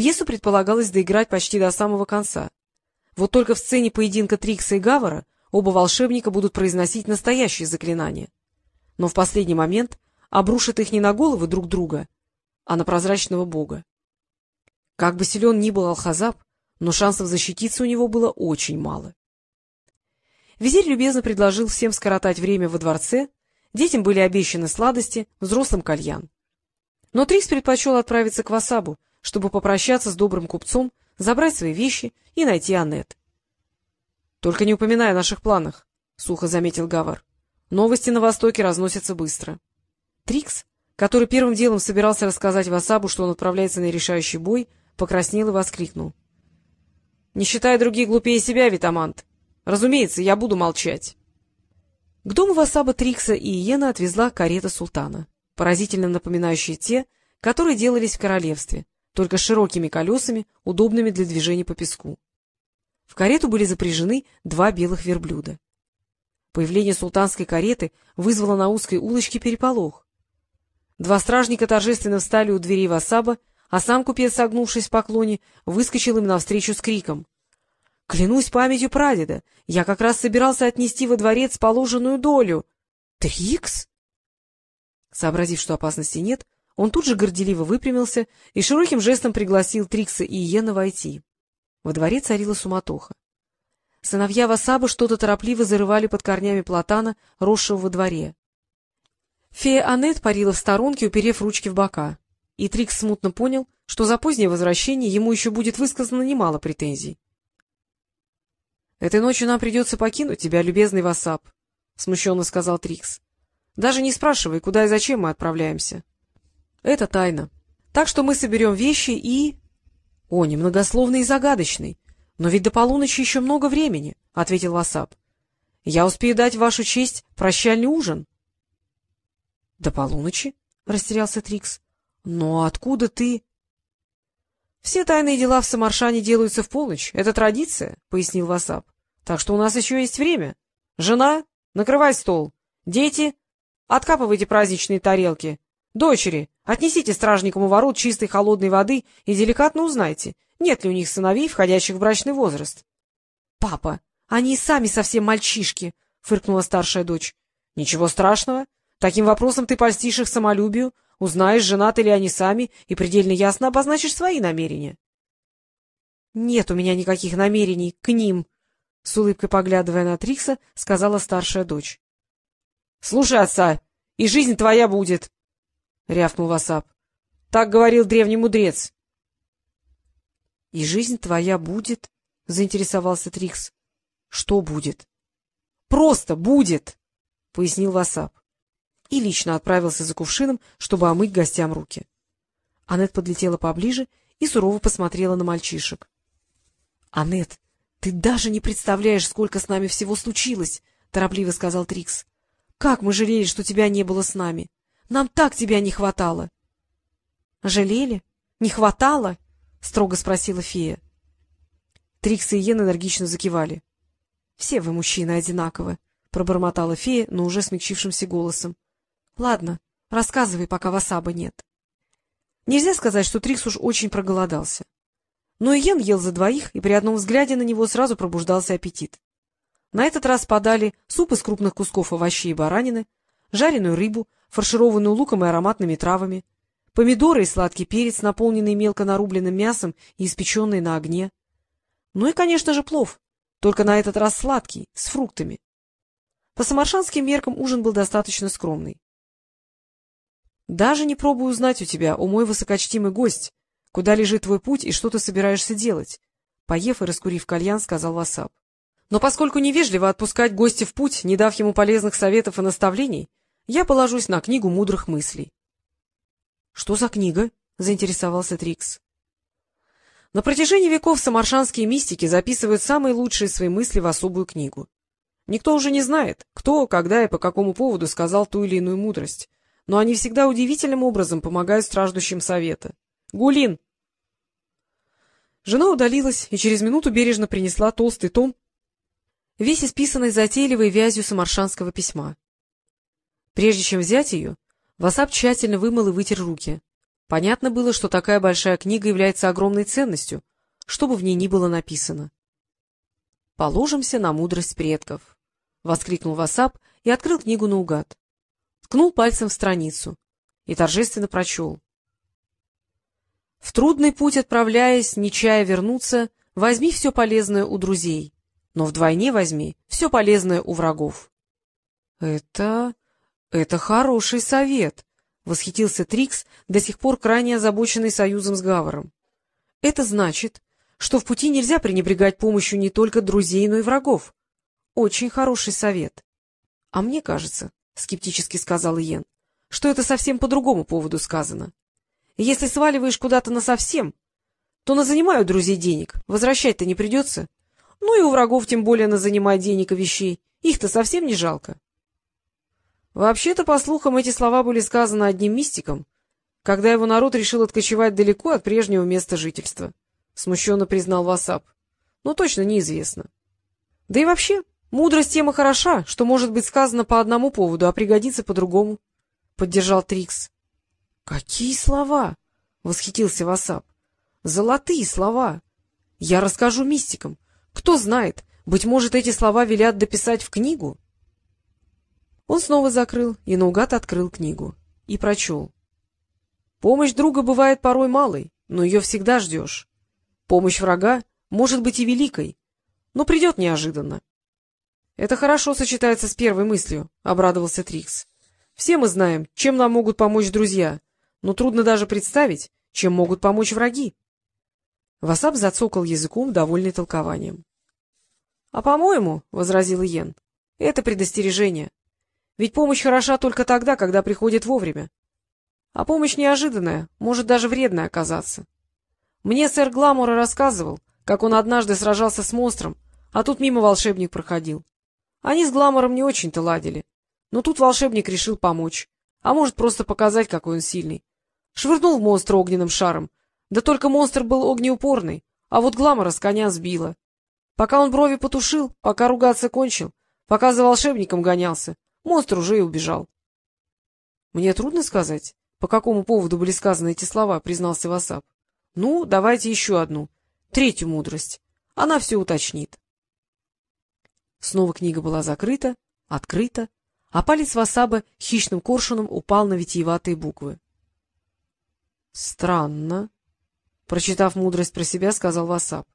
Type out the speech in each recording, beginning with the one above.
Пьесу предполагалось доиграть почти до самого конца. Вот только в сцене поединка Трикса и Гавара оба волшебника будут произносить настоящие заклинания. Но в последний момент обрушат их не на головы друг друга, а на прозрачного бога. Как бы силен ни был Алхазаб, но шансов защититься у него было очень мало. Визирь любезно предложил всем скоротать время во дворце, детям были обещаны сладости, взрослым кальян. Но Трикс предпочел отправиться к Васабу, чтобы попрощаться с добрым купцом, забрать свои вещи и найти Аннет. — Только не упоминай о наших планах, — сухо заметил Гавар. — Новости на Востоке разносятся быстро. Трикс, который первым делом собирался рассказать Васабу, что он отправляется на решающий бой, покраснел и воскликнул. — Не считай других глупее себя, Витамант. Разумеется, я буду молчать. К дому Васаба Трикса и Иена отвезла карета султана, поразительно напоминающие те, которые делались в королевстве, только широкими колесами, удобными для движения по песку. В карету были запряжены два белых верблюда. Появление султанской кареты вызвало на узкой улочке переполох. Два стражника торжественно встали у дверей Васаба, а сам купец, согнувшись в поклоне, выскочил им навстречу с криком. — Клянусь памятью прадеда, я как раз собирался отнести во дворец положенную долю. — Трикс? Сообразив, что опасности нет, он тут же горделиво выпрямился и широким жестом пригласил Трикса и Иена войти. Во дворе царила суматоха. Сыновья Васаба что-то торопливо зарывали под корнями платана, росшего во дворе. Фея Аннет парила в сторонке, уперев ручки в бока. И Трикс смутно понял, что за позднее возвращение ему еще будет высказано немало претензий. — Этой ночью нам придется покинуть тебя, любезный Васап, — смущенно сказал Трикс. — Даже не спрашивай, куда и зачем мы отправляемся. — Это тайна. Так что мы соберем вещи и... — О, немногословный и загадочный. Но ведь до полуночи еще много времени, — ответил Васап. — Я успею дать вашу честь прощальный ужин. — До полуночи? — растерялся Трикс. — Но откуда ты... — Все тайные дела в Самаршане делаются в полночь. Это традиция, — пояснил Васап. — Так что у нас еще есть время. Жена, накрывай стол. Дети, откапывайте праздничные тарелки. Дочери, отнесите стражникам у ворот чистой холодной воды и деликатно узнайте, нет ли у них сыновей, входящих в брачный возраст. — Папа, они и сами совсем мальчишки, — фыркнула старшая дочь. — Ничего страшного. Таким вопросом ты польстишь их самолюбию, узнаешь, женаты ли они сами, и предельно ясно обозначишь свои намерения. — Нет у меня никаких намерений к ним, — с улыбкой поглядывая на Трикса, сказала старшая дочь. — Слушай отца, и жизнь твоя будет, — рявкнул Васап. — Так говорил древний мудрец. — И жизнь твоя будет? — заинтересовался Трикс. — Что будет? — Просто будет, — пояснил Васап. И лично отправился за кувшином, чтобы омыть гостям руки. Аннет подлетела поближе и сурово посмотрела на мальчишек. — Аннет, ты даже не представляешь, сколько с нами всего случилось, — торопливо сказал Трикс. — Как мы жалели, что тебя не было с нами! Нам так тебя не хватало! — Жалели? Не хватало? —— строго спросила фея. Трикс и Йен энергично закивали. — Все вы, мужчины, одинаковы, — пробормотала фея, но уже смягчившимся голосом. — Ладно, рассказывай, пока васаба нет. Нельзя сказать, что Трикс уж очень проголодался. Но Иен ел за двоих, и при одном взгляде на него сразу пробуждался аппетит. На этот раз подали суп из крупных кусков овощей и баранины, жареную рыбу, фаршированную луком и ароматными травами, помидоры и сладкий перец, наполненный мелко нарубленным мясом и испеченный на огне. Ну и, конечно же, плов, только на этот раз сладкий, с фруктами. По самаршанским меркам ужин был достаточно скромный. — Даже не пробую узнать у тебя, о мой высокочтимый гость, куда лежит твой путь и что ты собираешься делать, — поев и раскурив кальян, сказал Васап. — Но поскольку невежливо отпускать гостя в путь, не дав ему полезных советов и наставлений, я положусь на книгу мудрых мыслей. — Что за книга? — заинтересовался Трикс. На протяжении веков самаршанские мистики записывают самые лучшие свои мысли в особую книгу. Никто уже не знает, кто, когда и по какому поводу сказал ту или иную мудрость, но они всегда удивительным образом помогают страждущим совета. Гулин! Жена удалилась и через минуту бережно принесла толстый том, весь исписанный затейливой вязью самаршанского письма. Прежде чем взять ее, Васап тщательно вымыл и вытер руки. Понятно было, что такая большая книга является огромной ценностью, что бы в ней ни было написано. — Положимся на мудрость предков, — воскликнул Васап и открыл книгу наугад. Ткнул пальцем в страницу и торжественно прочел. — В трудный путь отправляясь, не чая вернуться, возьми все полезное у друзей, но вдвойне возьми все полезное у врагов. — Это... это хороший совет, — восхитился Трикс, до сих пор крайне озабоченный союзом с Гаваром. — Это значит, что в пути нельзя пренебрегать помощью не только друзей, но и врагов. Очень хороший совет. — А мне кажется, — скептически сказал Иен, — что это совсем по другому поводу сказано. Если сваливаешь куда-то насовсем, то на занимаю друзей денег, возвращать-то не придется. Ну и у врагов тем более на занимать денег и вещей. Их-то совсем не жалко. Вообще-то, по слухам, эти слова были сказаны одним мистиком, когда его народ решил откочевать далеко от прежнего места жительства. Смущенно признал Васап. Но точно неизвестно. Да и вообще, мудрость тема хороша, что может быть сказано по одному поводу, а пригодится по другому. Поддержал Трикс. — Какие слова! — восхитился Васап. — Золотые слова! Я расскажу мистикам. Кто знает, быть может, эти слова велят дописать в книгу? — он снова закрыл и наугад открыл книгу. И прочел. Помощь друга бывает порой малой, но ее всегда ждешь. Помощь врага может быть и великой, но придет неожиданно. — Это хорошо сочетается с первой мыслью, — обрадовался Трикс. — Все мы знаем, чем нам могут помочь друзья, но трудно даже представить, чем могут помочь враги. Васап зацокал языком, довольный толкованием. — А по-моему, — возразил Иен, — это предостережение. Ведь помощь хороша только тогда, когда приходит вовремя. А помощь неожиданная, может даже вредная оказаться. Мне сэр Гламура рассказывал, как он однажды сражался с монстром, а тут мимо волшебник проходил. Они с Гламуром не очень-то ладили, но тут волшебник решил помочь, а может просто показать, какой он сильный. Швырнул монстра огненным шаром, да только монстр был огнеупорный, а вот Гламура с коня сбила. Пока он брови потушил, пока ругаться кончил, пока за волшебником гонялся, Монстр уже и убежал. — Мне трудно сказать, по какому поводу были сказаны эти слова, — признался Васап. — Ну, давайте еще одну, третью мудрость. Она все уточнит. Снова книга была закрыта, открыта, а палец Васаба хищным коршуном упал на витиеватые буквы. — Странно, — прочитав мудрость про себя, сказал Васап.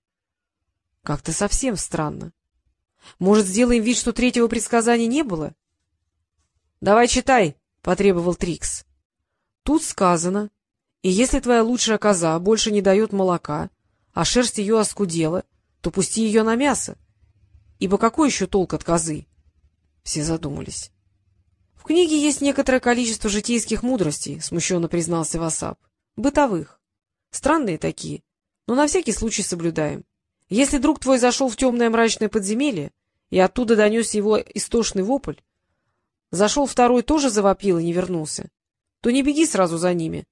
— Как-то совсем странно. Может, сделаем вид, что третьего предсказания не было? —— Давай читай, — потребовал Трикс. — Тут сказано, и если твоя лучшая коза больше не дает молока, а шерсть ее оскудела, то пусти ее на мясо. Ибо какой еще толк от козы? Все задумались. — В книге есть некоторое количество житейских мудростей, — смущенно признался Васап. — Бытовых. Странные такие, но на всякий случай соблюдаем. Если друг твой зашел в темное мрачное подземелье, и оттуда донес его истошный вопль, Зашел второй, тоже завопил и не вернулся. То не беги сразу за ними.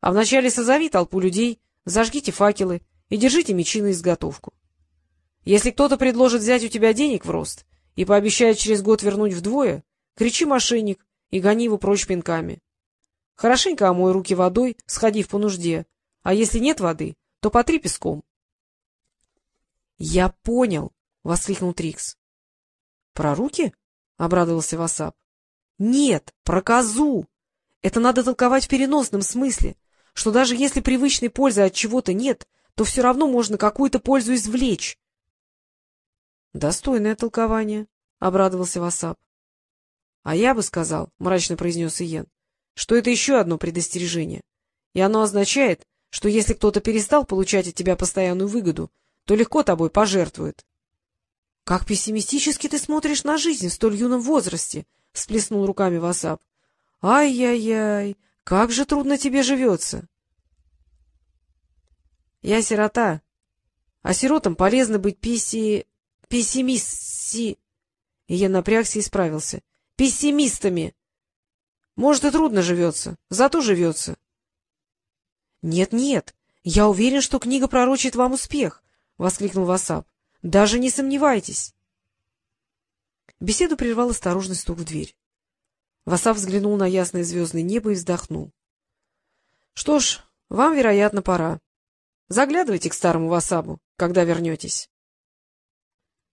А вначале созови толпу людей, зажгите факелы и держите мечи на изготовку. Если кто-то предложит взять у тебя денег в рост и пообещает через год вернуть вдвое, кричи мошенник и гони его прочь пинками. Хорошенько омой руки водой, сходив по нужде, а если нет воды, то потри песком. — Я понял! — воскликнул Трикс. — Про руки? — обрадовался Васап. — Нет, про козу. Это надо толковать в переносном смысле, что даже если привычной пользы от чего-то нет, то все равно можно какую-то пользу извлечь. — Достойное толкование, — обрадовался Васап. — А я бы сказал, — мрачно произнес Иен, — что это еще одно предостережение, и оно означает, что если кто-то перестал получать от тебя постоянную выгоду, то легко тобой пожертвует. — Как пессимистически ты смотришь на жизнь в столь юном возрасте! —— всплеснул руками Васап. — Ай-яй-яй, как же трудно тебе живется! — Я сирота, а сиротам полезно быть песси... пессимисти... И я напрягся и справился. — Пессимистами! Может, и трудно живется, зато живется. «Нет, — Нет-нет, я уверен, что книга пророчит вам успех! — воскликнул Васап. — Даже не сомневайтесь! Беседу прервал осторожный стук в дверь. Васав взглянул на ясное звездное небо и вздохнул. Что ж, вам, вероятно, пора. Заглядывайте к старому Васабу, когда вернетесь.